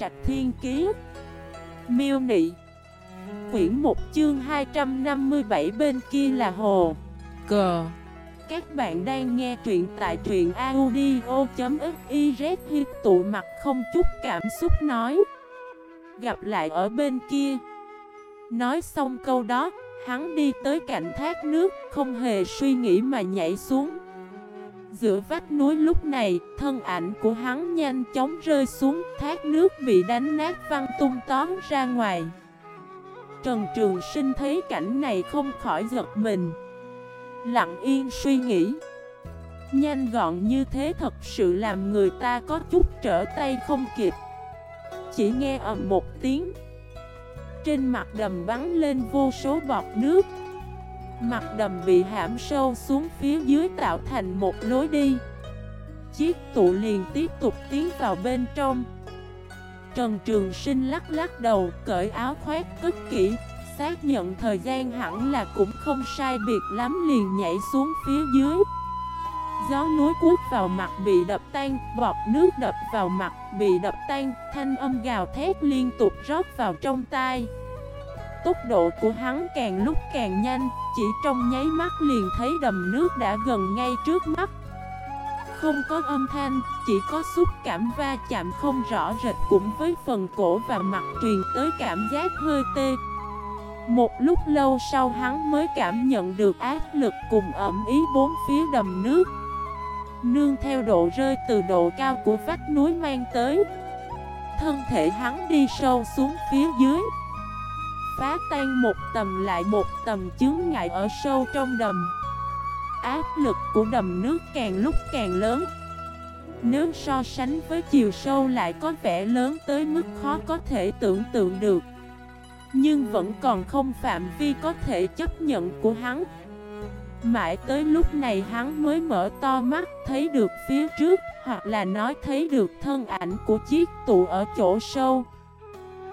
Trạch Thiên Kiế Miêu Nị. Quyển 1 chương 257 bên kia là hồ. Cờ Các bạn đang nghe truyện tại truyện audio.xyz Hiếp tụ mặt không chút cảm xúc nói. Gặp lại ở bên kia. Nói xong câu đó Hắn đi tới cạnh thác nước Không hề suy nghĩ mà nhảy xuống Giữa vách núi lúc này, thân ảnh của hắn nhanh chóng rơi xuống, thác nước bị đánh nát văng tung tóm ra ngoài. Trần Trường Sinh thấy cảnh này không khỏi giật mình. Lặng yên suy nghĩ. Nhanh gọn như thế thật sự làm người ta có chút trở tay không kịp. Chỉ nghe ầm một tiếng. Trên mặt đầm bắn lên vô số bọt nước. Mặt đầm bị hãm sâu xuống phía dưới tạo thành một lối đi. Chiếc tụ liền tiếp tục tiến vào bên trong. Trần Trường Sinh lắc lắc đầu, cởi áo khoác cất kỹ Xác nhận thời gian hẳn là cũng không sai biệt lắm liền nhảy xuống phía dưới. Gió núi cuốt vào mặt bị đập tan, bọt nước đập vào mặt bị đập tan Thanh âm gào thét liên tục rót vào trong tai. Tốc độ của hắn càng lúc càng nhanh Chỉ trong nháy mắt liền thấy đầm nước đã gần ngay trước mắt. Không có âm thanh, chỉ có xúc cảm va chạm không rõ rệt cũng với phần cổ và mặt truyền tới cảm giác hơi tê. Một lúc lâu sau hắn mới cảm nhận được áp lực cùng ẩm ý bốn phía đầm nước. Nương theo độ rơi từ độ cao của vách núi mang tới. Thân thể hắn đi sâu xuống phía dưới phá tan một tầm lại một tầm chướng ngại ở sâu trong đầm. Áp lực của đầm nước càng lúc càng lớn. Nếu so sánh với chiều sâu lại có vẻ lớn tới mức khó có thể tưởng tượng được. Nhưng vẫn còn không phạm vi có thể chấp nhận của hắn. Mãi tới lúc này hắn mới mở to mắt thấy được phía trước, Hoặc là nói thấy được thân ảnh của chiếc tụ ở chỗ sâu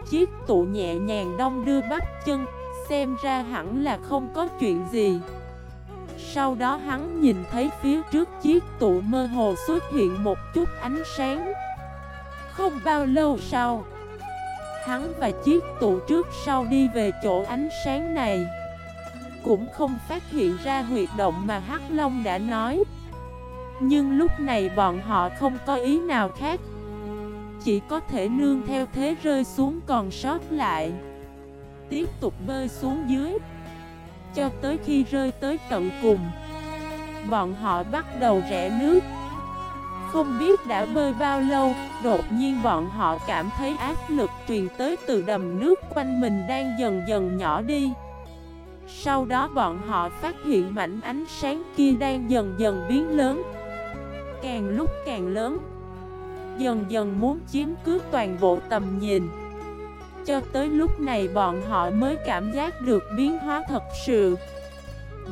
chiếc tụ nhẹ nhàng đông đưa bắp chân, Xem ra hẳn là không có chuyện gì. Sau đó hắn nhìn thấy phía trước chiếc tụ mơ hồ xuất hiện một chút ánh sáng. Không bao lâu sau, Hắn và chiếc tụ trước sau đi về chỗ ánh sáng này. Cũng không phát hiện ra huyệt động mà Hắc Long đã nói. Nhưng lúc này bọn họ không có ý nào khác chỉ có thể nương theo thế rơi xuống còn sót lại. Tiếp tục bơi xuống dưới. Cho tới khi rơi tới tận cùng, Bọn họ bắt đầu rẽ nước. Không biết đã bơi bao lâu, Đột nhiên bọn họ cảm thấy áp lực truyền tới từ đầm nước quanh mình đang dần dần nhỏ đi. Sau đó bọn họ phát hiện mảnh ánh sáng kia đang dần dần biến lớn. Càng lúc càng lớn Dần dần muốn chiếm cứ toàn bộ tầm nhìn. Cho tới lúc này bọn họ mới cảm giác được biến hóa thật sự.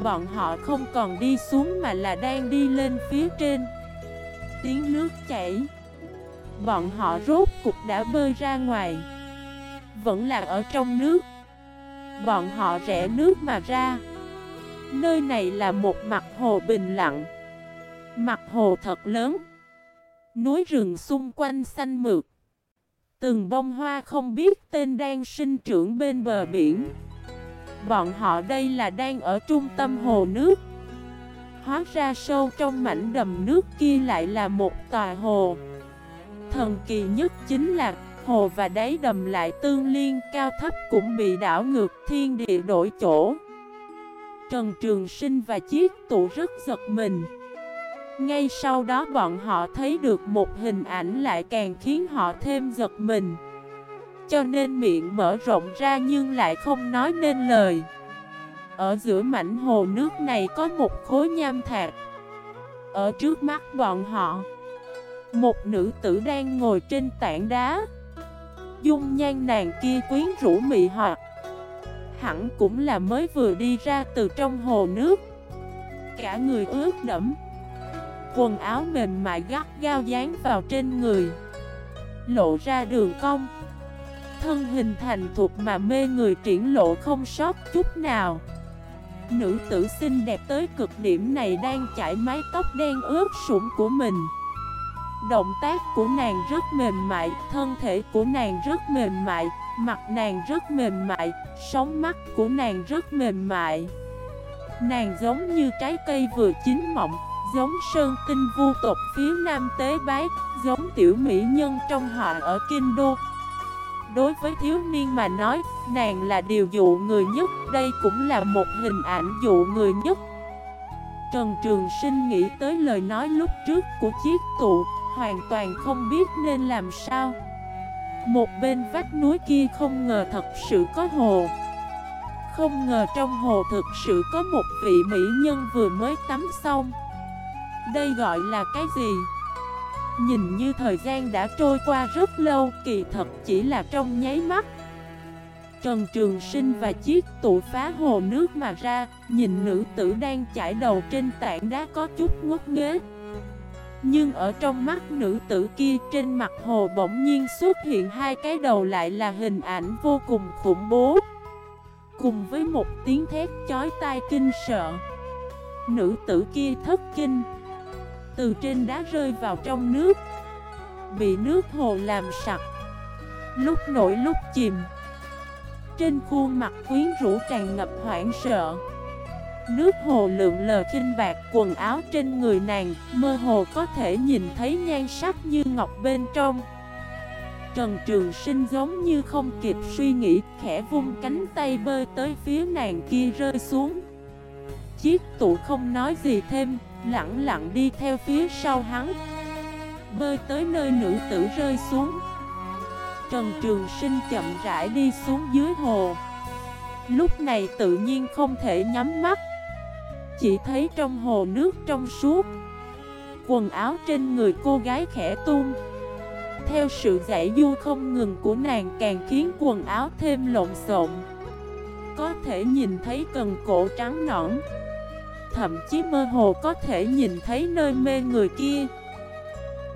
Bọn họ không còn đi xuống mà là đang đi lên phía trên. Tiếng nước chảy. Bọn họ rốt cục đã bơi ra ngoài. Vẫn là ở trong nước. Bọn họ rẽ nước mà ra. Nơi này là một mặt hồ bình lặng. Mặt hồ thật lớn. Núi rừng xung quanh xanh mượt. Từng bông hoa không biết tên đang sinh trưởng bên bờ biển. Bọn họ đây là đang ở trung tâm hồ nước. Hóa ra sâu trong mảnh đầm nước kia lại là một tòa hồ. Thần kỳ nhất chính là hồ và đáy đầm lại tương liên, cao thấp cũng bị đảo ngược thiên địa đổi chỗ. Trần Trường Sinh và Chiết tụ rất giật mình ngay sau đó bọn họ thấy được một hình ảnh lại càng khiến họ thêm giật mình. Cho nên miệng mở rộng ra nhưng lại không nói nên lời. Ở giữa mảnh hồ nước này có một khối nham thạch. Ở trước mắt bọn họ, Một nữ tử đang ngồi trên tảng đá. Dung nhan nàng kia quyến rũ mị hoặc. Hẳn cũng là mới vừa đi ra từ trong hồ nước. Cả người ướt đẫm. Quần áo mềm mại gắt gao dán vào trên người. Lộ ra đường cong. Thân hình thành thục mà mê người triển lộ không sót chút nào. Nữ tử xinh đẹp tới cực điểm này đang chải mái tóc đen ướt sũng của mình. Động tác của nàng rất mềm mại, thân thể của nàng rất mềm mại, mặt nàng rất mềm mại, sóng mắt của nàng rất mềm mại. Nàng giống như trái cây vừa chín mọng, giống sơn tinh vu tộc phía nam tế bái, giống tiểu mỹ nhân trong họ ở Kinh Đô. Đối với thiếu niên mà nói, nàng là điều dụ người nhất, đây cũng là một hình ảnh dụ người nhất. Trần Trường Sinh nghĩ tới lời nói lúc trước của chiếc tụ, hoàn toàn không biết nên làm sao. Một bên vách núi kia không ngờ thật sự có hồ. Không ngờ trong hồ thực sự có một vị mỹ nhân vừa mới tắm xong. Đây gọi là cái gì? Nhìn như thời gian đã trôi qua rất lâu, kỳ thật chỉ là trong nháy mắt. Trần Trường Sinh và chiếc tụ phá hồ nước mà ra, nhìn nữ tử đang chải đầu trên tảng đá có chút ngốc nghếch. Nhưng ở trong mắt nữ tử kia trên mặt hồ bỗng nhiên xuất hiện hai cái đầu lại là hình ảnh vô cùng khủng bố Cùng với một tiếng thét chói tai kinh sợ Nữ tử kia thất kinh từ trên đá rơi vào trong nước. Bị nước hồ làm sặc. Lúc nổi lúc chìm. Trên khuôn mặt quyến rũ tràn ngập hoảng sợ. Nước hồ lượng lờ kinh bạc, quần áo trên người nàng Mơ hồ có thể nhìn thấy nhan sắc như ngọc bên trong. Trần Trường Sinh giống như không kịp suy nghĩ, Khẽ vung cánh tay bơi tới phía nàng kia rơi xuống. Chiếc tụ không nói gì thêm. Lặng lặng đi theo phía sau hắn. Bơi tới nơi nữ tử rơi xuống. Trần Trường Sinh chậm rãi đi xuống dưới hồ. Lúc này tự nhiên không thể nhắm mắt. Chỉ thấy trong hồ nước trong suốt, Quần áo trên người cô gái khẽ tung. Theo sự giải du không ngừng của nàng càng khiến quần áo thêm lộn xộn. Có thể nhìn thấy cần cổ trắng nõn. Thậm chí mơ hồ có thể nhìn thấy nơi mê người kia.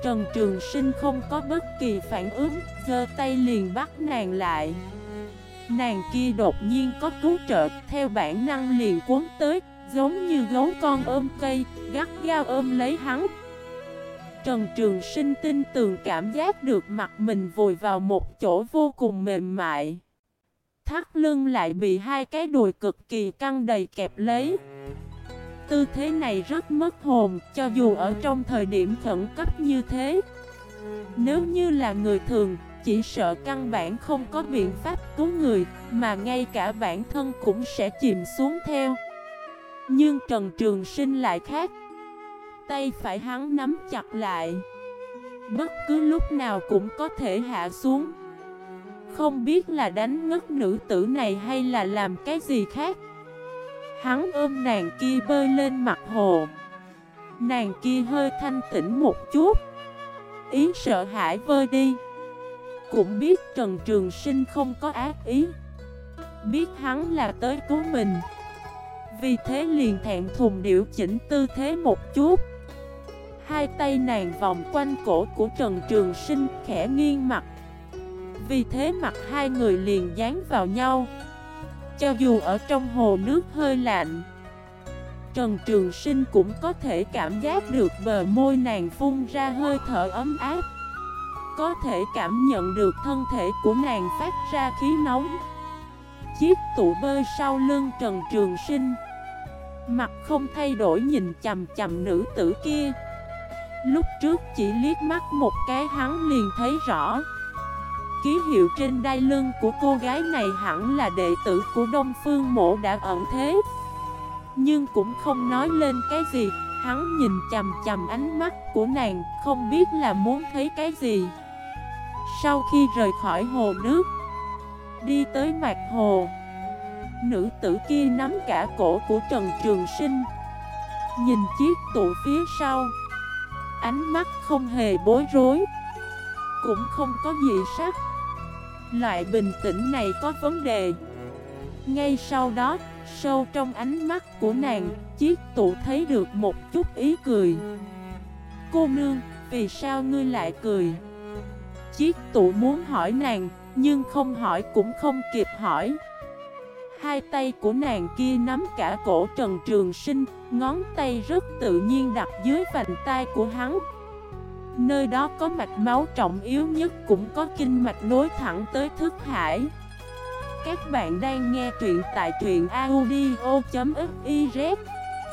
Trần Trường Sinh không có bất kỳ phản ứng giơ tay liền bắt nàng lại. Nàng kia đột nhiên có cứu trợ Theo bản năng liền cuốn tới Giống như gấu con ôm cây, gắt gao ôm lấy hắn. Trần Trường Sinh tin tường cảm giác được mặt mình vùi vào một chỗ vô cùng mềm mại. Thắt lưng lại bị hai cái đùi cực kỳ căng đầy kẹp lấy. Tư thế này rất mất hồn, cho dù ở trong thời điểm khẩn cấp như thế. Nếu như là người thường, chỉ sợ căn bản không có biện pháp cứu người, Mà ngay cả bản thân cũng sẽ chìm xuống theo. Nhưng Trần Trường Sinh lại khác. Tay phải hắn nắm chặt lại. Bất cứ lúc nào cũng có thể hạ xuống. Không biết là đánh ngất nữ tử này hay là làm cái gì khác. Hắn ôm nàng kia bơi lên mặt hồ Nàng kia hơi thanh tĩnh một chút. Ý sợ hãi vơi đi. Cũng biết Trần Trường Sinh không có ác ý. Biết hắn là tới cứu mình. Vì thế liền thẹn thùng điều chỉnh tư thế một chút. Hai tay nàng vòng quanh cổ của Trần Trường Sinh khẽ nghiêng mặt. Vì thế mặt hai người liền dán vào nhau. Cho dù ở trong hồ nước hơi lạnh, Trần Trường Sinh cũng có thể cảm giác được bờ môi nàng phun ra hơi thở ấm áp. Có thể cảm nhận được thân thể của nàng phát ra khí nóng. Chiếc tủ bơi sau lưng Trần Trường Sinh, Mặt không thay đổi nhìn chầm chầm nữ tử kia. Lúc trước chỉ liếc mắt một cái hắn liền thấy rõ. Ký hiệu trên đai lưng của cô gái này hẳn là đệ tử của Đông Phương Mộ đã ẩn thế. Nhưng cũng không nói lên cái gì, Hắn nhìn chầm chầm ánh mắt của nàng, Không biết là muốn thấy cái gì. Sau khi rời khỏi hồ nước, Đi tới mặt hồ, Nữ tử kia nắm cả cổ của Trần Trường Sinh, Nhìn chiếc tụ phía sau. Ánh mắt không hề bối rối, Cũng không có gì sắc Loại bình tĩnh này có vấn đề. Ngay sau đó Sâu trong ánh mắt của nàng Chiếc tụ thấy được một chút ý cười. Cô nương Vì sao ngươi lại cười? Chiếc tụ muốn hỏi nàng Nhưng không hỏi cũng không kịp hỏi. Hai tay của nàng kia nắm cả cổ Trần Trường Sinh, ngón tay rất tự nhiên đặt dưới vành tay của hắn. Nơi đó có mạch máu trọng yếu nhất cũng có kinh mạch nối thẳng tới thức hải. Các bạn đang nghe truyện tại truyện audio.fif